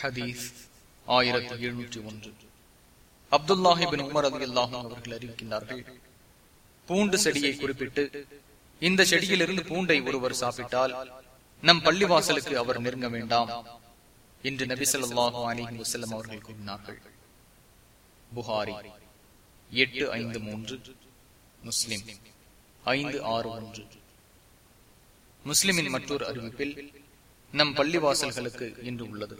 ஹதீஸ் ஆயிரத்தி எழுநூற்றி ஒன்று. அப்துல்லாஹிபின் உமர் அலி அல்லாஹும் அவர்கள் அறிவிக்கின்றார்கள் பூண்டு செடியை குறிப்பிட்டு இந்த செடியிலிருந்து பூண்டை ஒருவர் சாப்பிட்டால் நம் பள்ளிவாசலுக்கு அவர் நெருங்க வேண்டாம் என்று நபி சொல்லாஹு அலிஹி வசல்லம் அவர்கள் கூறினார்கள். புகாரி எட்டு ஐந்து மூன்று. முஸ்லிம் ஐந்து ஆறு ஒன்று. முஸ்லிமின் மற்றொரு அறிவிப்பில் நம் பள்ளிவாசல்களுக்கு இன்று உள்ளது.